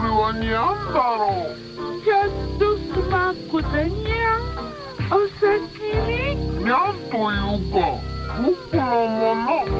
れはにゃんだろう。ちょっとスマックだにゃん。お先に。にゃんというか僕のもの。